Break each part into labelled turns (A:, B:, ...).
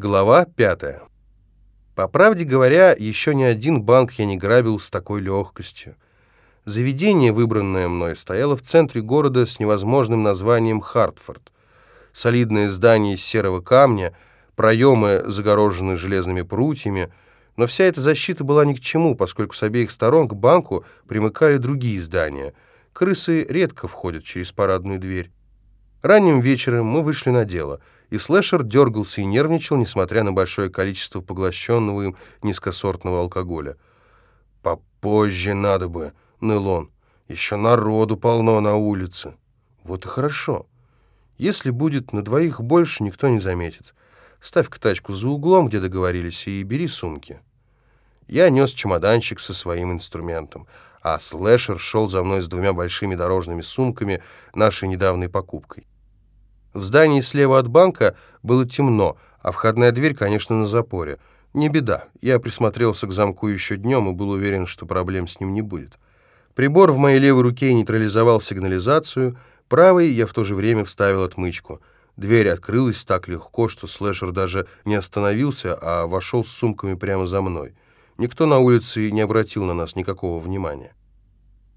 A: Глава 5. По правде говоря, еще ни один банк я не грабил с такой легкостью. Заведение, выбранное мной, стояло в центре города с невозможным названием Хартфорд. Солидное здание из серого камня, проемы загорожены железными прутьями, но вся эта защита была ни к чему, поскольку с обеих сторон к банку примыкали другие здания. Крысы редко входят через парадную дверь. Ранним вечером мы вышли на дело — и слэшер дергался и нервничал, несмотря на большое количество поглощенного им низкосортного алкоголя. «Попозже надо бы», — ныл он. «Еще народу полно на улице». «Вот и хорошо. Если будет на двоих больше, никто не заметит. Ставь-ка тачку за углом, где договорились, и бери сумки». Я нес чемоданчик со своим инструментом, а слэшер шел за мной с двумя большими дорожными сумками, нашей недавней покупкой. В здании слева от банка было темно, а входная дверь, конечно, на запоре. Не беда, я присмотрелся к замку еще днем и был уверен, что проблем с ним не будет. Прибор в моей левой руке нейтрализовал сигнализацию, правой я в то же время вставил отмычку. Дверь открылась так легко, что слэшер даже не остановился, а вошел с сумками прямо за мной. Никто на улице не обратил на нас никакого внимания.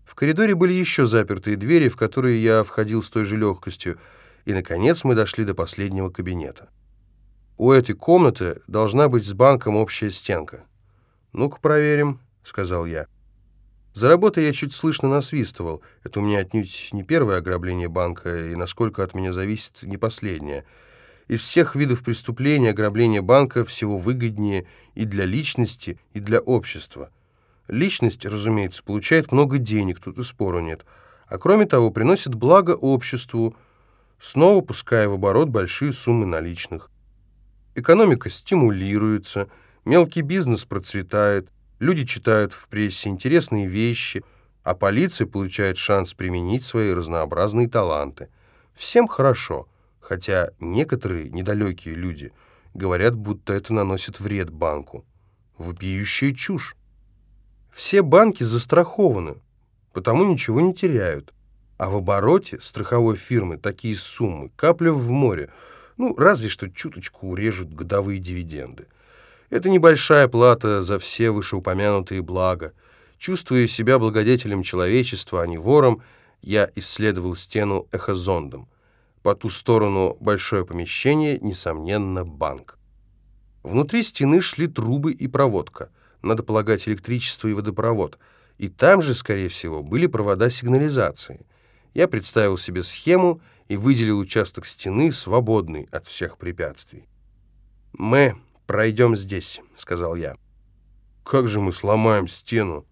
A: В коридоре были еще запертые двери, в которые я входил с той же легкостью, и, наконец, мы дошли до последнего кабинета. У этой комнаты должна быть с банком общая стенка. «Ну-ка проверим», — сказал я. За работой я чуть слышно насвистывал. Это у меня отнюдь не первое ограбление банка, и насколько от меня зависит, не последнее. Из всех видов преступления ограбление банка всего выгоднее и для личности, и для общества. Личность, разумеется, получает много денег, тут и спору нет. А кроме того, приносит благо обществу – снова пуская в оборот большие суммы наличных. Экономика стимулируется, мелкий бизнес процветает, люди читают в прессе интересные вещи, а полиция получает шанс применить свои разнообразные таланты. Всем хорошо, хотя некоторые недалекие люди говорят, будто это наносит вред банку. Вопиющая чушь. Все банки застрахованы, потому ничего не теряют. А в обороте страховой фирмы такие суммы, капля в море, ну, разве что чуточку урежут годовые дивиденды. Это небольшая плата за все вышеупомянутые блага. Чувствуя себя благодетелем человечества, а не вором, я исследовал стену эхозондом. По ту сторону большое помещение, несомненно, банк. Внутри стены шли трубы и проводка. Надо полагать, электричество и водопровод. И там же, скорее всего, были провода сигнализации. Я представил себе схему и выделил участок стены, свободный от всех препятствий. «Мы пройдем здесь», — сказал я. «Как же мы сломаем стену?»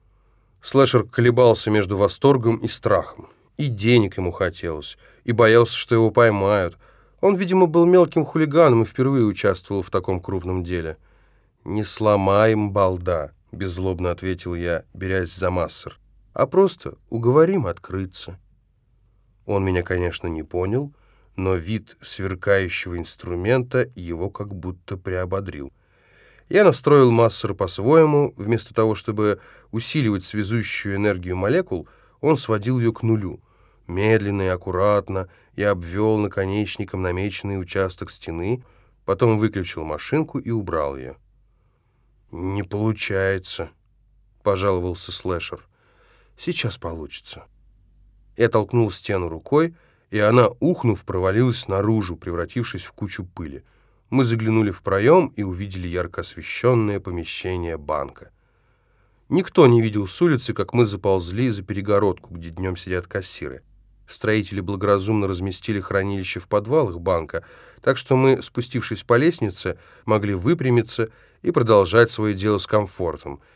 A: Слэшер колебался между восторгом и страхом. И денег ему хотелось, и боялся, что его поймают. Он, видимо, был мелким хулиганом и впервые участвовал в таком крупном деле. «Не сломаем, балда», — беззлобно ответил я, берясь за массер, «а просто уговорим открыться». Он меня, конечно, не понял, но вид сверкающего инструмента его как будто приободрил. Я настроил массер по-своему, вместо того, чтобы усиливать связующую энергию молекул, он сводил ее к нулю. Медленно и аккуратно я обвел наконечником намеченный участок стены, потом выключил машинку и убрал ее. «Не получается», — пожаловался слэшер. «Сейчас получится». Я толкнул стену рукой, и она, ухнув, провалилась наружу, превратившись в кучу пыли. Мы заглянули в проем и увидели ярко освещенное помещение банка. Никто не видел с улицы, как мы заползли за перегородку, где днем сидят кассиры. Строители благоразумно разместили хранилище в подвалах банка, так что мы, спустившись по лестнице, могли выпрямиться и продолжать свое дело с комфортом —